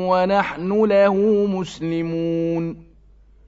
ونحن له مسلمون